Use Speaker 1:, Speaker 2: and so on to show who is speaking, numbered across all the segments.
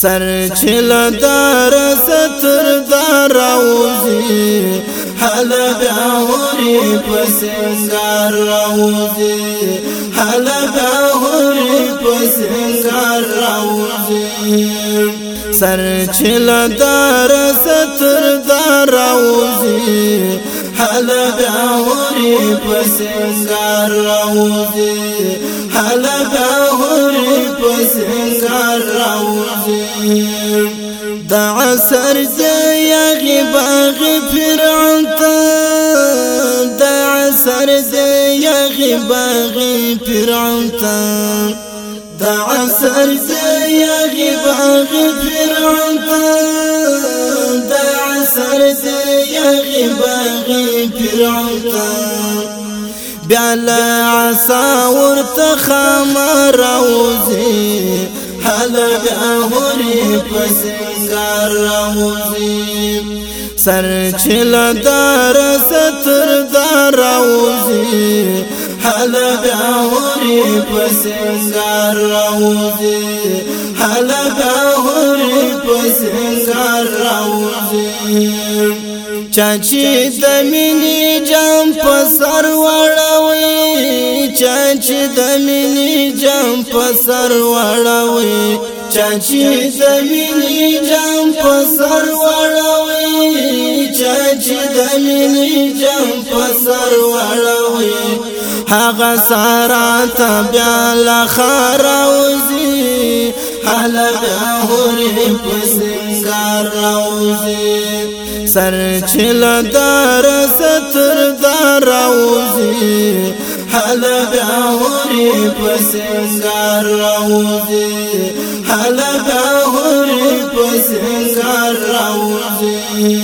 Speaker 1: سر چل دار ستر دار اوزی حال باوری پسنگار اوزی حال باوری پسنگار اوزی سر چل دار ستر دار اوزی حال باوری پسنگار راوزی حالا باوری پسنگار راوزی دا عصر زیاغی باغی فرعون تا دا عصر زیاغی باغی فرعون تا دا عصر زیاغی باغی فرعون تا دا عصر زیاغی باغی بلا بیالا عصا ورته خمر اوزي حلق اوري پس کار اوزي سر دار ستر دار روزي حلق اوري پس کار اوزي حلق اوري پس کار اوزي چاچی د مینې جام په سر وړوي چاچی د مینې جام په سر وړوي چاچی د مینې جام په سر وړوي چاچی د مینې جام په سر وړوي هغه سارا ته بیا لخر اوزي حلق اوري پسنگار راوزي سر چل دار ستر دار راوزي حلق اوري پسنگار راوزي حلق اوري پسنگار راوزي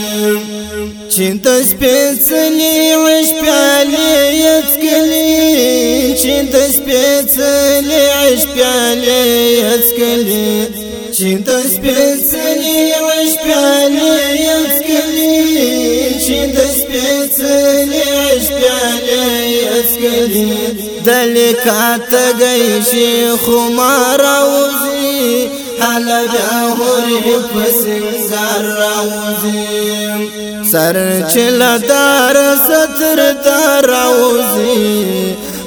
Speaker 1: چې د سپېڅلې عشق پیالې یې څکلې چې د سپېڅلې یاد کلی چې د سپېڅلې عشق پیالې یاد کلی چې د سپېڅلې عشق پیالې یاد کلی دل کاته گئی شیخ عمر اوزي حالا بیا هورې پس زار راوزي سر چلا دار ستر دار اوزي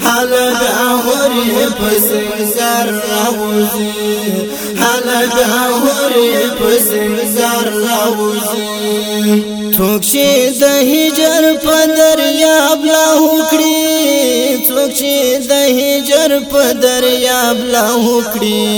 Speaker 1: حالا بیا هوري پس زر راوزي هل دا هوري پس زر راوزي څوک شي د هجر په دریاب لا وکړي هجر په دریاب لا وکړي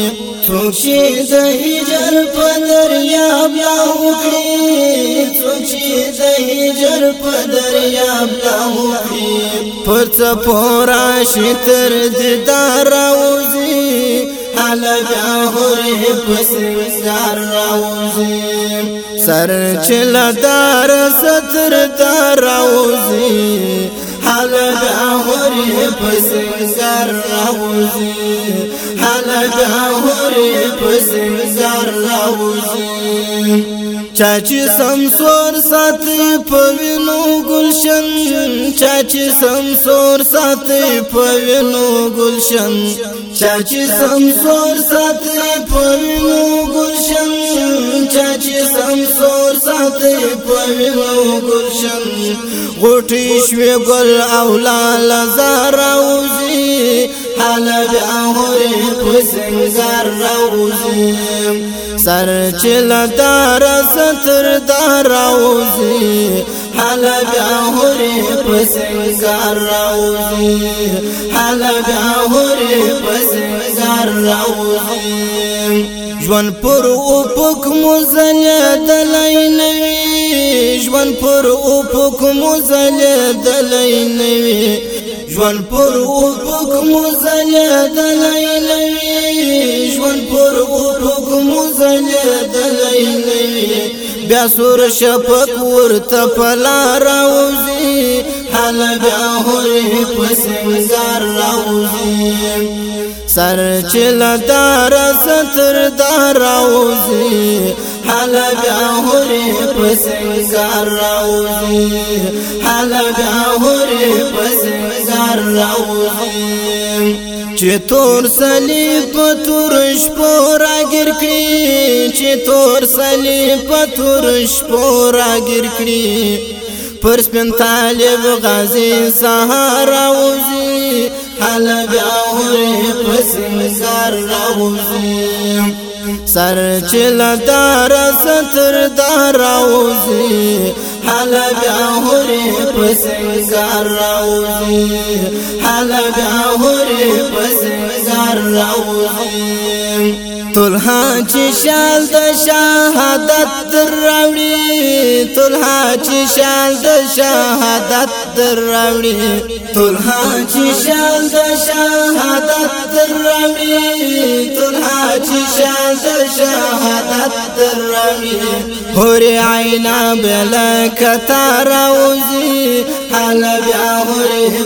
Speaker 1: څوک شي د هجر په دریاب لا وکړي څوک شي د هجر په دریاب لا وکړي پرڅ پورا شي تر دیدار راوځي حالا بیا هره پس وسار راوځي سر چل دار ستر دار راوځي حالا بیا هره پس وسار هورې پس زار راوځي چاچی سمسور ساتي په وینو گلشن چاچی سمسور ساتي په وینو گلشن چاچی سمسور ساتي په وینو گلشن چاچی سمسور ساتي په وینو گلشن غټي شوي ګل او لاله زار راوځي حالا جاور پسنگر روزیم سر چل دار ستر دار روزی حالا جاور پسنگر روزی حالا جاور پسنگر روزیم ژوند پر او پک مزل دلای نوی ژوند پر او پک مزل دلای نوی ژوند پر افق مزل دلایلی ژوند پر افق مزل دلایلی بیا سور شپک ورته پلا راوزی حال بیا هره پس مزار راوزی سر چلا دار ستر دار راوزی حالا بیا هورې پس زار راوځي حالا بیا هورې پس زار راوځي چې تور صلیب تور شپورا ګر کړی چې تور صلیب تور شپورا ګر کړی پر سپین طالب غازی سهار راوزی حالا بیا وری پس مزار راوزی سر چل دار ستر دار اوزی حل بیا پس پسنگار اوزی حل بیا پس پسنگار اوزی طلحا چې شال د شهادت دروړي طلحا چې شال د شهادت دروړي طلحا چې شال د شهادت دروړي طلحا چې شال د شهادت دروړي هور عینا بل کتار اوزي حال بیا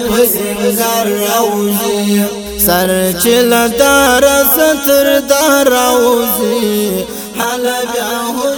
Speaker 1: په زنګ زر اوزي سر چل دار ستر دار اوزی حل بیا